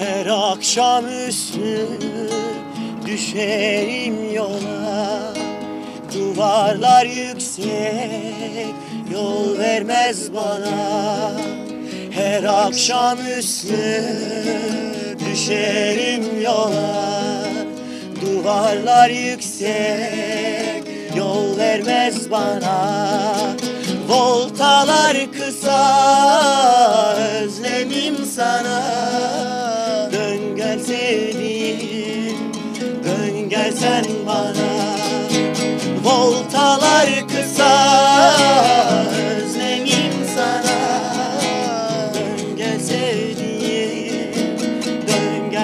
Her akşamüstü düşerim yola. Duvarlar yüksek yol vermez bana. Her akşamüstü düşerim yola. Duvarlar yüksek yol vermez bana. Voltalar kısa özlemim sana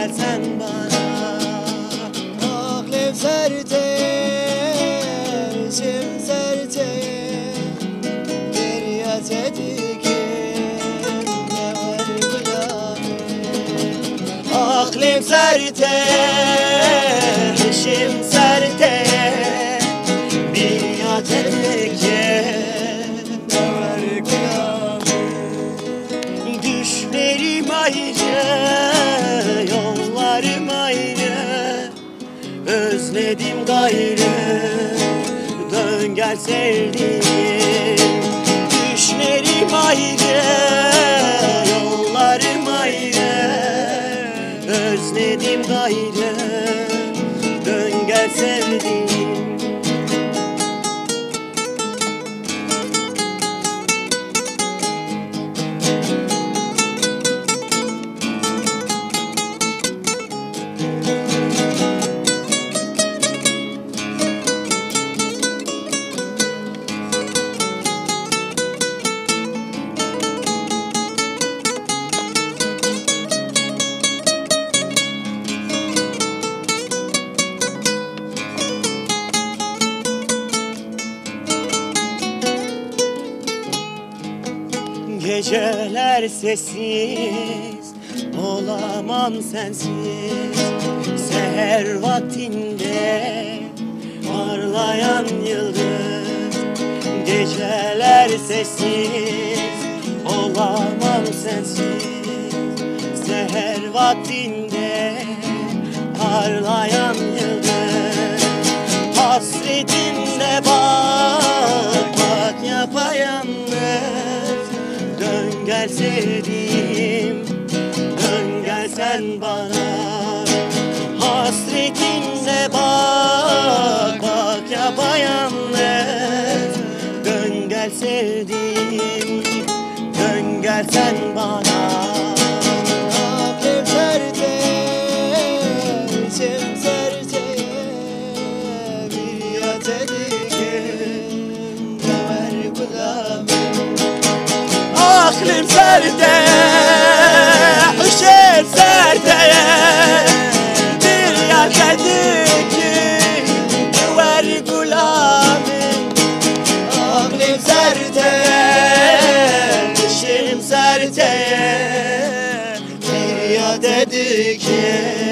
dön gel sen bana Aklım serte, içim serte Feryat ediken ne var kulağım Aklım serte, işim Özledim gayrı, dön gel sevdiğim. Düşlerim ayrı, yollarım ayrı. Özledim gayrı, dön gel sevdiğim Geceler sessiz. Olamam sensiz. Seher vaktinde Parlayan yıldız. Geceler sessiz. Olamam sensiz. Seher vaktinde Parlayan yıldız. Hasretinde bak Bak yapayalnız Sevdiğim. Dön gel sen bana Hasretinde bak Bak yapayalnız Dön gel Dön gel bana Aklım serde, hüşer serdeye Bir yakadaki duvar gulamın Aklım serde, dişim serdeye Bir yad edike